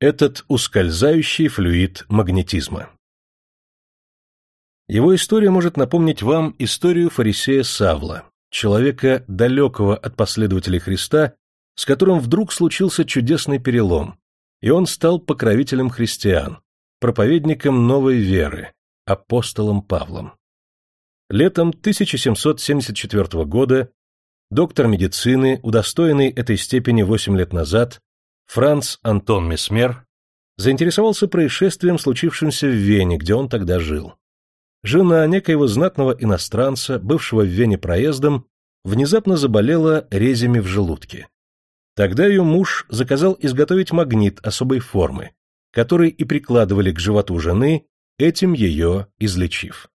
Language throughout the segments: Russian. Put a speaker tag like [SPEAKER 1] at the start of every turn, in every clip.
[SPEAKER 1] Этот ускользающий флюид магнетизма. Его история может напомнить вам историю фарисея Савла, человека далекого от последователей Христа, с которым вдруг случился чудесный перелом, и он стал покровителем христиан, проповедником новой веры, апостолом Павлом. Летом 1774 года доктор медицины, удостоенный этой степени 8 лет назад, Франц Антон Месмер, заинтересовался происшествием, случившимся в Вене, где он тогда жил. Жена некоего знатного иностранца, бывшего в Вене проездом, внезапно заболела резями в желудке. Тогда ее муж заказал изготовить магнит особой формы, который и прикладывали к животу жены, этим ее излечив.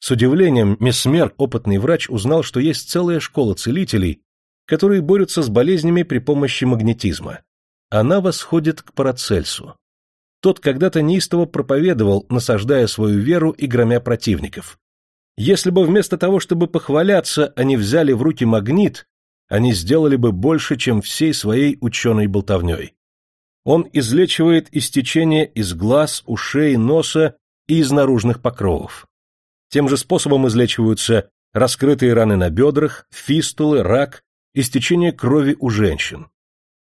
[SPEAKER 1] С удивлением Месмер, опытный врач, узнал, что есть целая школа целителей, которые борются с болезнями при помощи магнетизма. Она восходит к Парацельсу. Тот когда-то неистово проповедовал, насаждая свою веру и громя противников. Если бы вместо того, чтобы похваляться, они взяли в руки магнит, они сделали бы больше, чем всей своей ученой болтовней. Он излечивает истечение из глаз, ушей, носа и из наружных покровов. Тем же способом излечиваются раскрытые раны на бедрах, фистулы, рак, истечение крови у женщин.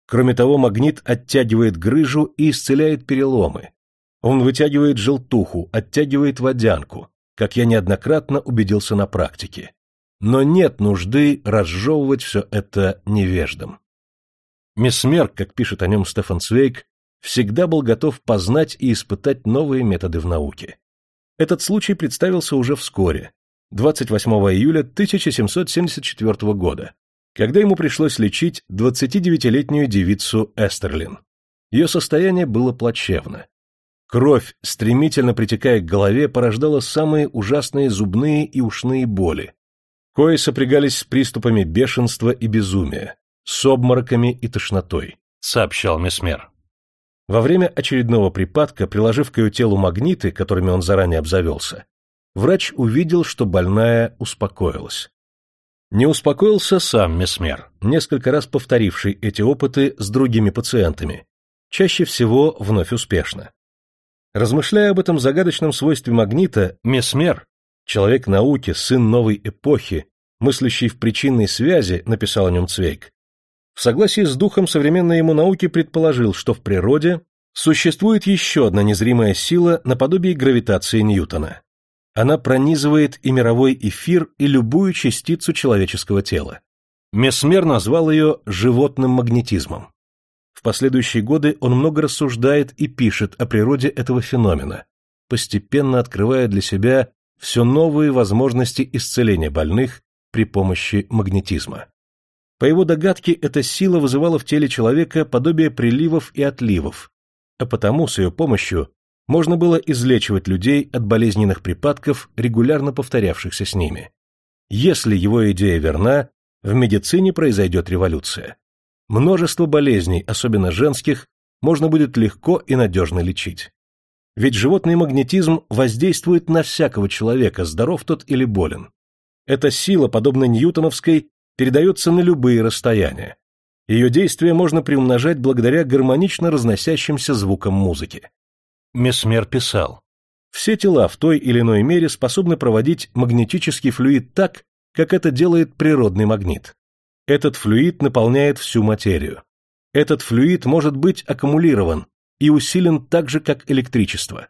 [SPEAKER 1] Кроме того, магнит оттягивает грыжу и исцеляет переломы. Он вытягивает желтуху, оттягивает водянку, как я неоднократно убедился на практике. Но нет нужды разжевывать все это невеждам. Месмер, как пишет о нем Стефан Цвейк, всегда был готов познать и испытать новые методы в науке. Этот случай представился уже вскоре, 28 июля 1774 года, когда ему пришлось лечить 29-летнюю девицу Эстерлин. Ее состояние было плачевно. Кровь, стремительно притекая к голове, порождала самые ужасные зубные и ушные боли, кои сопрягались с приступами бешенства и безумия, с обмороками и тошнотой, сообщал Месмер. Во время очередного припадка, приложив к ее телу магниты, которыми он заранее обзавелся, врач увидел, что больная успокоилась. Не успокоился сам Месмер, несколько раз повторивший эти опыты с другими пациентами, чаще всего вновь успешно. Размышляя об этом загадочном свойстве магнита, Месмер, человек науки, сын новой эпохи, мыслящий в причинной связи, написал о нем Цвейк, в согласии с духом современной ему науки предположил, что в природе существует еще одна незримая сила наподобие гравитации Ньютона. Она пронизывает и мировой эфир, и любую частицу человеческого тела. Месмер назвал ее животным магнетизмом. В последующие годы он много рассуждает и пишет о природе этого феномена, постепенно открывая для себя все новые возможности исцеления больных при помощи магнетизма. По его догадке, эта сила вызывала в теле человека подобие приливов и отливов, а потому с ее помощью можно было излечивать людей от болезненных припадков, регулярно повторявшихся с ними. Если его идея верна, в медицине произойдет революция. Множество болезней, особенно женских, можно будет легко и надежно лечить. Ведь животный магнетизм воздействует на всякого человека, здоров тот или болен. Эта сила, подобно ньютоновской, передается на любые расстояния. Ее действие можно приумножать благодаря гармонично разносящимся звукам музыки. Месмер писал, «Все тела в той или иной мере способны проводить магнетический флюид так, как это делает природный магнит. Этот флюид наполняет всю материю. Этот флюид может быть аккумулирован и усилен так же, как электричество.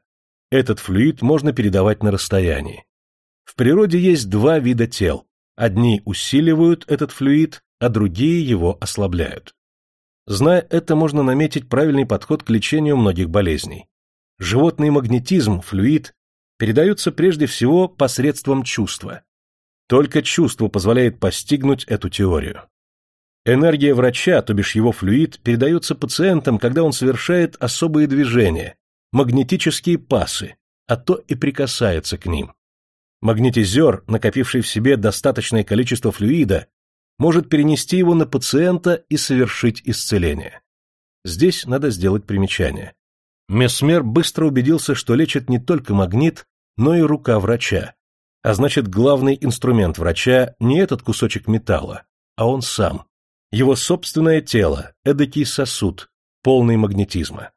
[SPEAKER 1] Этот флюид можно передавать на расстоянии. В природе есть два вида тел. Одни усиливают этот флюид, а другие его ослабляют. Зная это, можно наметить правильный подход к лечению многих болезней. Животный магнетизм, флюид, передается прежде всего посредством чувства. Только чувство позволяет постигнуть эту теорию. Энергия врача, то бишь его флюид, передается пациентам, когда он совершает особые движения, магнетические пасы, а то и прикасается к ним. Магнетизер, накопивший в себе достаточное количество флюида, может перенести его на пациента и совершить исцеление. Здесь надо сделать примечание. Месмер быстро убедился, что лечит не только магнит, но и рука врача. А значит, главный инструмент врача не этот кусочек металла, а он сам. Его собственное тело, эдакий сосуд, полный магнетизма.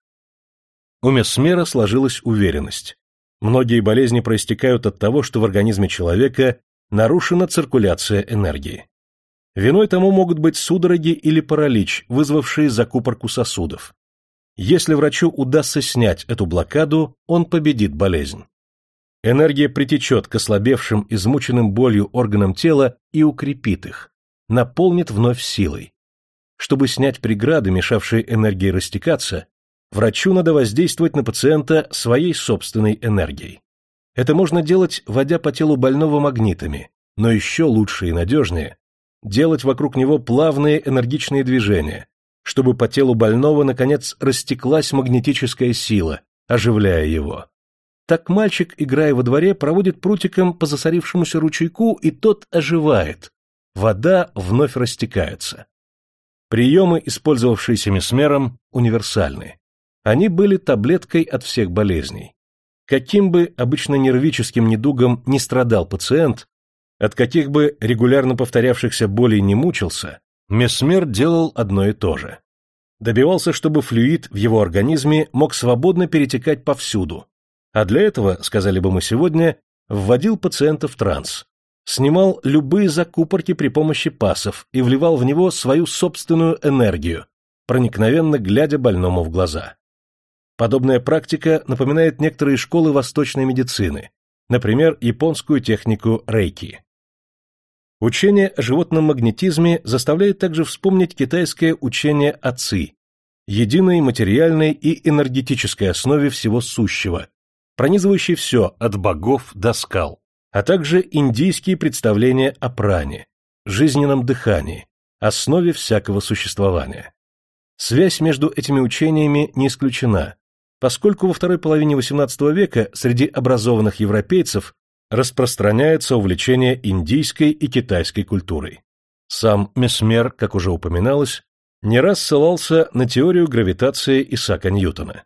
[SPEAKER 1] У Месмера сложилась уверенность. Многие болезни проистекают от того, что в организме человека нарушена циркуляция энергии. Виной тому могут быть судороги или паралич, вызвавшие закупорку сосудов. Если врачу удастся снять эту блокаду, он победит болезнь. Энергия притечет к ослабевшим, измученным болью органам тела и укрепит их, наполнит вновь силой. Чтобы снять преграды, мешавшие энергии растекаться, врачу надо воздействовать на пациента своей собственной энергией. Это можно делать, водя по телу больного магнитами, но еще лучше и надежнее – делать вокруг него плавные энергичные движения, чтобы по телу больного, наконец, растеклась магнетическая сила, оживляя его. Так мальчик, играя во дворе, проводит прутиком по засорившемуся ручейку, и тот оживает. Вода вновь растекается. Приемы, использовавшиеся месмером, универсальны. Они были таблеткой от всех болезней. Каким бы обычно нервическим недугом не страдал пациент, от каких бы регулярно повторявшихся болей не мучился, Месмер делал одно и то же. Добивался, чтобы флюид в его организме мог свободно перетекать повсюду, а для этого, сказали бы мы сегодня, вводил пациента в транс, снимал любые закупорки при помощи пасов и вливал в него свою собственную энергию, проникновенно глядя больному в глаза. Подобная практика напоминает некоторые школы восточной медицины, например, японскую технику рейки. Учение о животном магнетизме заставляет также вспомнить китайское учение о ци, единой материальной и энергетической основе всего сущего, пронизывающей все от богов до скал, а также индийские представления о пране, жизненном дыхании, основе всякого существования. Связь между этими учениями не исключена, поскольку во второй половине XVIII века среди образованных европейцев распространяется увлечение индийской и китайской культурой. Сам Месмер, как уже упоминалось, не раз ссылался на теорию гравитации Исаака Ньютона.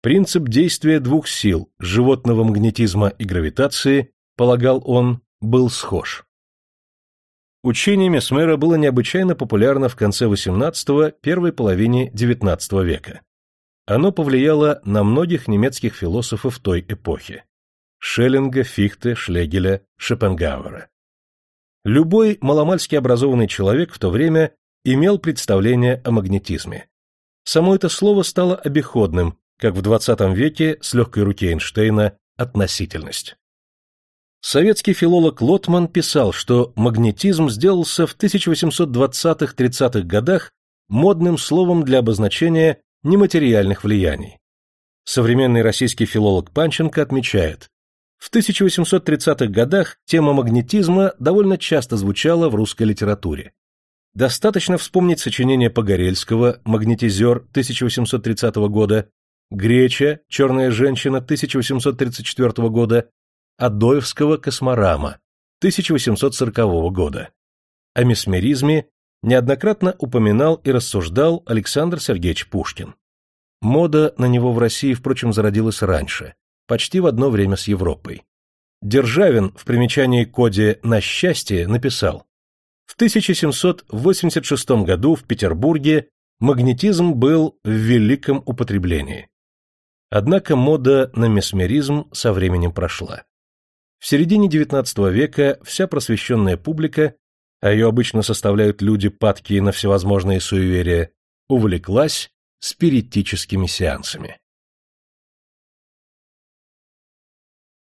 [SPEAKER 1] Принцип действия двух сил, животного магнетизма и гравитации, полагал он, был схож. Учение Месмера было необычайно популярно в конце XVIII – первой половине XIX века. Оно повлияло на многих немецких философов той эпохи – Шеллинга, Фихте, Шлегеля, Шопенгауэра. Любой маломальски образованный человек в то время имел представление о магнетизме. Само это слово стало обиходным, как в XX веке с легкой руки Эйнштейна относительность. Советский филолог Лотман писал, что магнетизм сделался в 1820-30-х годах модным словом для обозначения нематериальных влияний. Современный российский филолог Панченко отмечает, в 1830-х годах тема магнетизма довольно часто звучала в русской литературе. Достаточно вспомнить сочинение Погорельского «Магнетизер» 1830 года, Греча «Черная женщина» 1834 года, Адоевского «Косморама» 1840 года. О месмеризме неоднократно упоминал и рассуждал Александр Сергеевич Пушкин. Мода на него в России, впрочем, зародилась раньше, почти в одно время с Европой. Державин в примечании к коде «На счастье» написал В 1786 году в Петербурге магнетизм был в великом употреблении. Однако мода на месмеризм со временем прошла. В середине XIX века вся просвещенная публика а ее обычно составляют люди, падкие на всевозможные суеверия, увлеклась спиритическими сеансами.